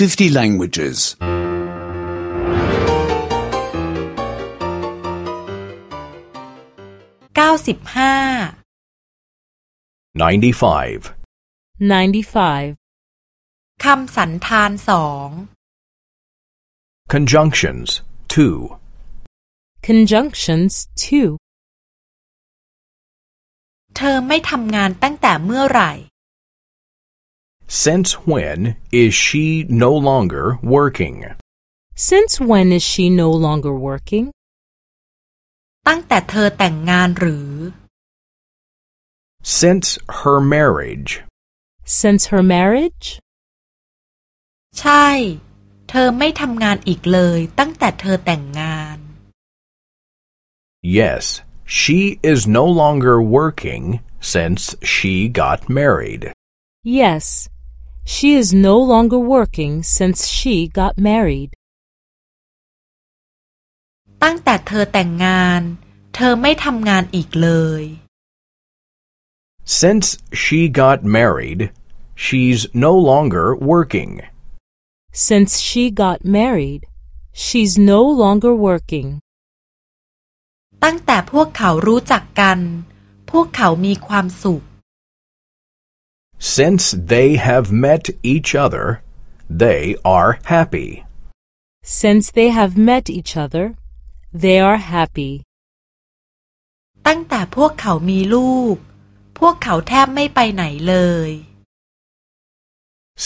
50 languages. 95 95. 95. คำสันธานสอง Conjunctions 2. Conjunctions 2. เธอไม่ทำงานตั้งแต่เมื่อไหร่ Since when is she no longer working? Since when is she no longer working? ตั้งแต่เธอแต่งงานหรือ Since her marriage. Since her marriage? ใช่ เธอไม่ทำงานอีกเลย ตั้งแต่เธอแต่งงาน Yes, she is no longer working since she got married. Yes. She is no longer working since she got married. ตั้งแต่เธอแต่งงาน เธอไม่ทำงานอีกเลย Since she got married, she's no longer working. Since she got married, she's no longer working. ตั้งแต่พวกเขารู้จักกัน พวกเขามีความสุข Since they have met each other, they are happy. Since they have met each other, they are happy. ตั้งแต่พวกเขามีลูก พวกเขาแทบไม่ไปไหนเลย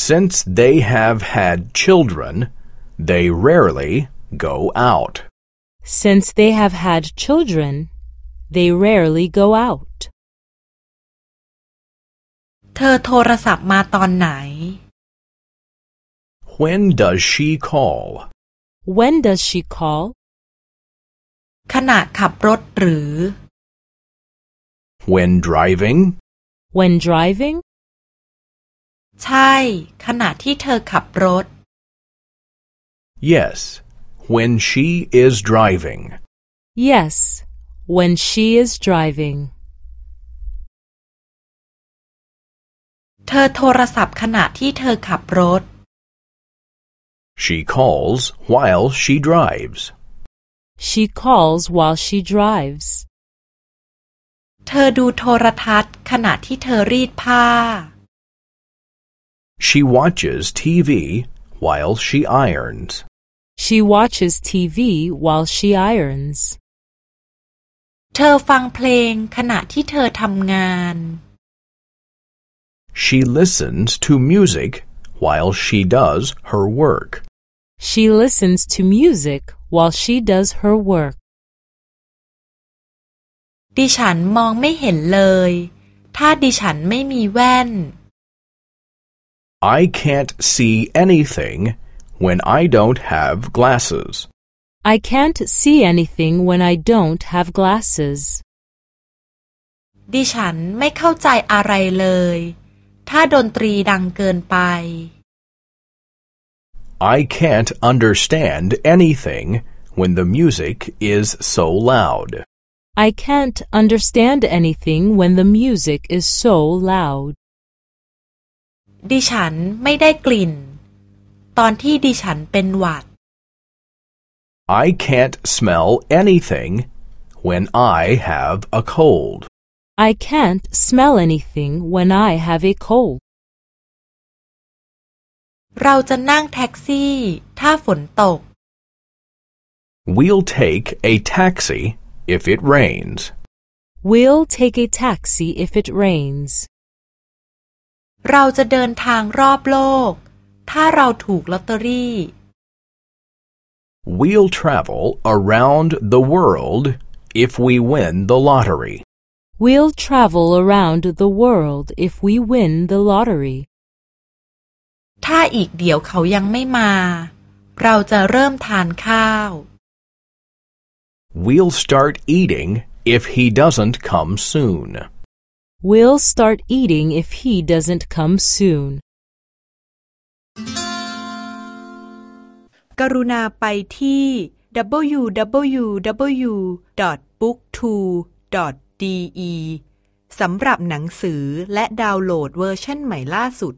Since they have had children, they rarely go out. Since they have had children, they rarely go out. เธอโทรศัพท์มาตอนไหน When does she call? When does she call? ขณะขับรถหรือ When driving? When driving? ใช่ ขณะที่เธอขับรถ Yes, when she is driving. Yes, when she is driving. เธอโทรศัพท์ขณะที่เธอขับรถ She calls while she drives. She calls while she drives. เธอดูโทรทัศน์ขณะที่เธอรีดผ้า She watches TV while she irons. She watches TV while she irons. เธอฟังเพลงขณะที่เธอทำงาน She listens to music while she does her work. She listens to music while she does her work. ดิฉันมองไม่เห็นเลย ถ้าดิฉันไม่มีแว่น I can't see anything when I don't have glasses. I can't see anything when I don't have glasses. ดิฉันไม่เข้าใจอะไรเลย ถ้าดนตรีดังเกินไป I can't understand anything when the music is so loud. I can't understand anything when the music is so loud. ดิฉันไม่ได้กลิ่น ตอนที่ดิฉันเป็นหวัด I can't smell anything when I have a cold. I can't smell anything when I have a cold. เราจะนั่งแท็กซี่ ถ้าฝนตก We'll take a taxi if it rains. We'll take a taxi if it rains. เราจะเดินทางรอบโลก ถ้าเราถูกลอตเตอรี่ We'll travel around the world if we win the lottery. We'll travel around the world if we win the lottery. ถ้าอีกเดี๋ยวเขายังไม่มา เราจะเริ่มทานข้าว We'll start eating if he doesn't come soon. We'll start eating if he doesn't come soon. กรุณาไปที่ ดีอีสำหรับหนังสือและดาวน์โหลดเวอร์ชันใหม่ล่าสุด